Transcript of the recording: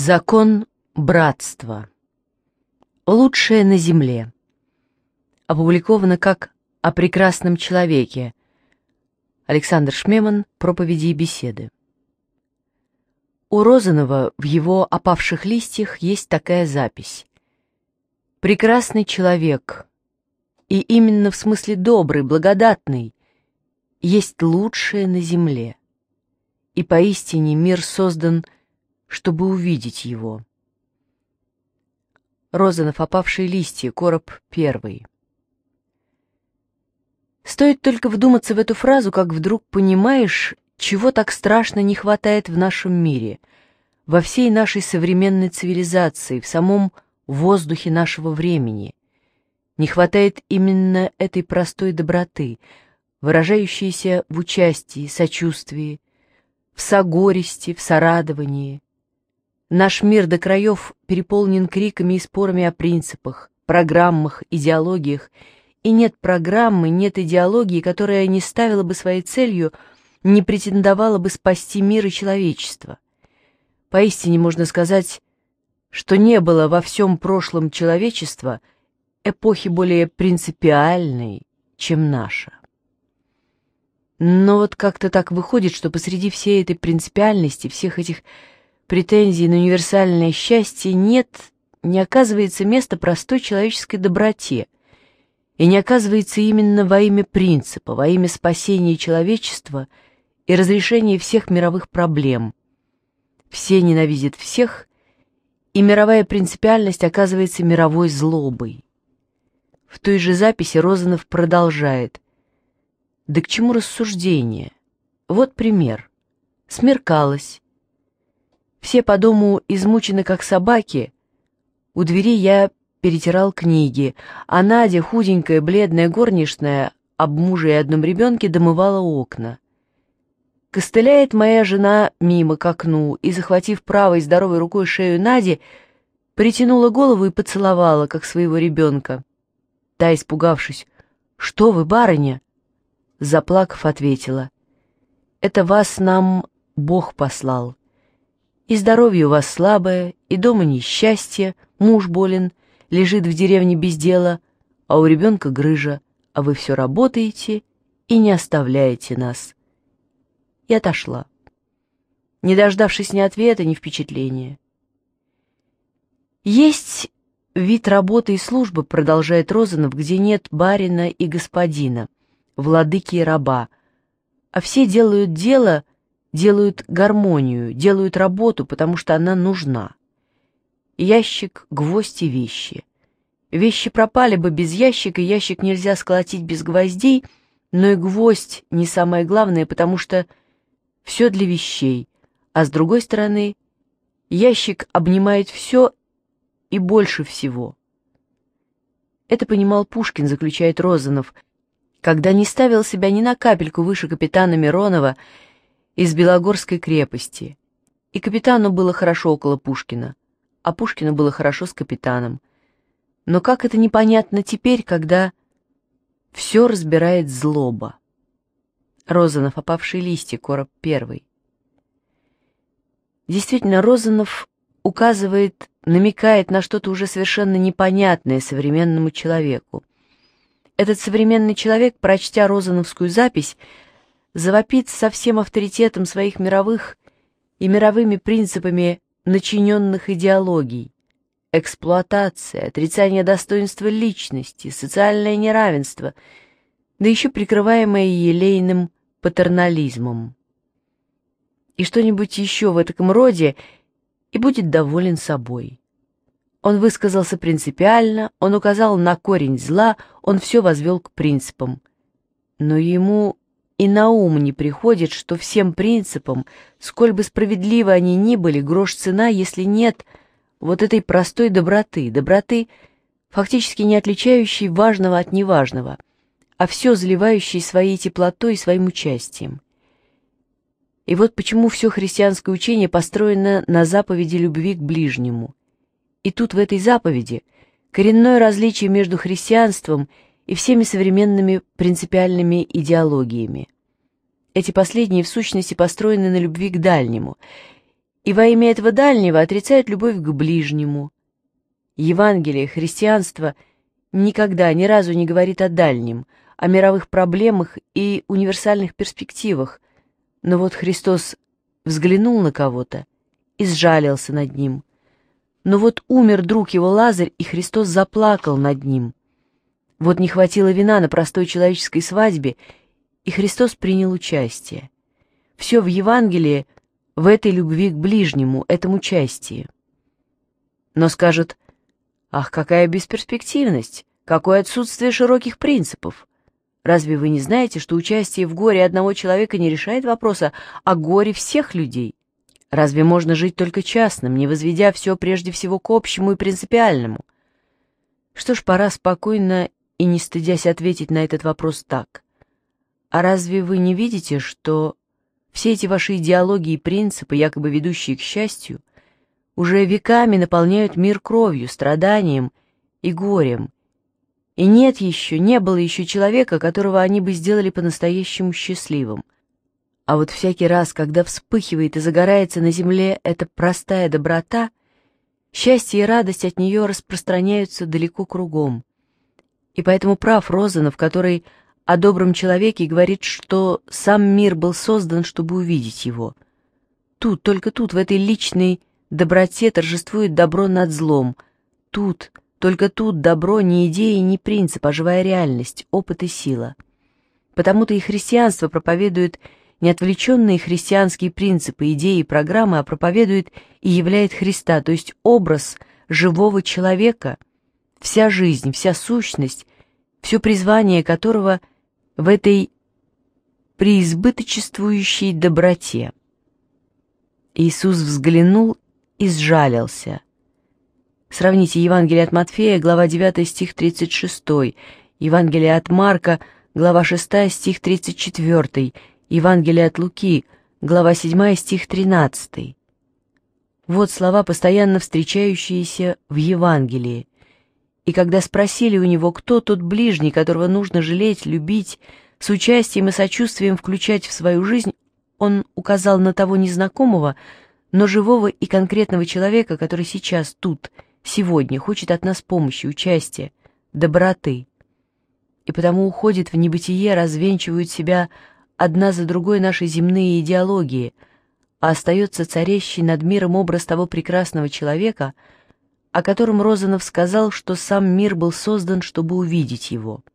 Закон братства. Лучшее на земле. Опубликовано как «О прекрасном человеке». Александр Шмеман. Проповеди и беседы. У Розанова в его «Опавших листьях» есть такая запись. «Прекрасный человек, и именно в смысле добрый, благодатный, есть лучшее на земле. И поистине мир создан – чтобы увидеть его. Розанов, опавшие листья, короб первый. Стоит только вдуматься в эту фразу, как вдруг понимаешь, чего так страшно не хватает в нашем мире, во всей нашей современной цивилизации, в самом воздухе нашего времени. Не хватает именно этой простой доброты, выражающейся в участии, сочувствии, в согорести, в сорадовании, Наш мир до краев переполнен криками и спорами о принципах, программах, идеологиях, и нет программы, нет идеологии, которая не ставила бы своей целью, не претендовала бы спасти мир и человечество. Поистине можно сказать, что не было во всем прошлом человечества эпохи более принципиальной, чем наша. Но вот как-то так выходит, что посреди всей этой принципиальности, всех этих претензий на универсальное счастье нет, не оказывается места простой человеческой доброте, и не оказывается именно во имя принципа, во имя спасения человечества и разрешения всех мировых проблем. Все ненавидят всех, и мировая принципиальность оказывается мировой злобой. В той же записи Розанов продолжает. «Да к чему рассуждение? Вот пример. Смеркалось, все по дому измучены, как собаки. У двери я перетирал книги, а Надя, худенькая, бледная горничная, об муже и одном ребенке, домывала окна. Костыляет моя жена мимо к окну и, захватив правой здоровой рукой шею Нади, притянула голову и поцеловала, как своего ребенка. Та, испугавшись, «Что вы, барыня?» Заплакав, ответила, «Это вас нам Бог послал». И здоровье у вас слабое, и дома несчастье, муж болен, лежит в деревне без дела, а у ребенка грыжа, а вы все работаете и не оставляете нас. И отошла, не дождавшись ни ответа, ни впечатления. Есть вид работы и службы, продолжает Розанов, где нет барина и господина, владыки и раба, а все делают дело, делают гармонию, делают работу, потому что она нужна. Ящик, гвоздь и вещи. Вещи пропали бы без ящика, ящик нельзя сколотить без гвоздей, но и гвоздь не самое главное, потому что все для вещей, а с другой стороны, ящик обнимает все и больше всего. Это понимал Пушкин, заключает Розанов, когда не ставил себя ни на капельку выше капитана Миронова из Белогорской крепости. И капитану было хорошо около Пушкина, а Пушкину было хорошо с капитаном. Но как это непонятно теперь, когда все разбирает злоба. Розанов, опавшие листья, короб первый. Действительно, Розанов указывает, намекает на что-то уже совершенно непонятное современному человеку. Этот современный человек, прочтя розановскую запись, завопит со всем авторитетом своих мировых и мировыми принципами начиненных идеологий. Эксплуатация, отрицание достоинства личности, социальное неравенство, да еще прикрываемое елейным патернализмом. И что-нибудь еще в этом роде, и будет доволен собой. Он высказался принципиально, он указал на корень зла, он все возвел к принципам. Но ему и на ум не приходит, что всем принципам, сколь бы справедливы они ни были, грош цена, если нет вот этой простой доброты, доброты, фактически не отличающей важного от неважного, а все заливающей своей теплотой и своим участием. И вот почему все христианское учение построено на заповеди любви к ближнему. И тут в этой заповеди коренное различие между христианством и и всеми современными принципиальными идеологиями. Эти последние в сущности построены на любви к дальнему, и во имя этого дальнего отрицают любовь к ближнему. Евангелие, христианство никогда ни разу не говорит о дальнем, о мировых проблемах и универсальных перспективах, но вот Христос взглянул на кого-то и сжалился над ним. Но вот умер друг его Лазарь, и Христос заплакал над ним – вот не хватило вина на простой человеческой свадьбе, и Христос принял участие. Все в Евангелии в этой любви к ближнему, этом участии. Но скажут, ах, какая бесперспективность, какое отсутствие широких принципов. Разве вы не знаете, что участие в горе одного человека не решает вопроса о горе всех людей? Разве можно жить только частным, не возведя все прежде всего к общему и принципиальному? Что ж, пора спокойно и, не стыдясь ответить на этот вопрос так. «А разве вы не видите, что все эти ваши идеологии и принципы, якобы ведущие к счастью, уже веками наполняют мир кровью, страданием и горем?» И нет еще, не было еще человека, которого они бы сделали по-настоящему счастливым. А вот всякий раз, когда вспыхивает и загорается на земле эта простая доброта, счастье и радость от нее распространяются далеко кругом. И поэтому прав Розанов, который о добром человеке говорит, что сам мир был создан, чтобы увидеть его. Тут, только тут, в этой личной доброте торжествует добро над злом. Тут, только тут добро не идея, не принцип, а живая реальность, опыт и сила. Потому-то и христианство проповедует не отвлеченные христианские принципы, идеи и программы, а проповедует и являет Христа, то есть образ живого человека – вся жизнь, вся сущность, все призвание которого в этой преизбыточествующей доброте. Иисус взглянул и сжалился. Сравните Евангелие от Матфея, глава 9, стих 36, Евангелие от Марка, глава 6, стих 34, Евангелие от Луки, глава 7, стих 13. Вот слова, постоянно встречающиеся в Евангелии. И когда спросили у него, кто тот ближний, которого нужно жалеть, любить, с участием и сочувствием включать в свою жизнь, он указал на того незнакомого, но живого и конкретного человека, который сейчас тут, сегодня, хочет от нас помощи, участия, доброты. И потому уходит в небытие, развенчивают себя одна за другой наши земные идеологии, а остается царящий над миром образ того прекрасного человека — о котором Розанов сказал, что сам мир был создан, чтобы увидеть его —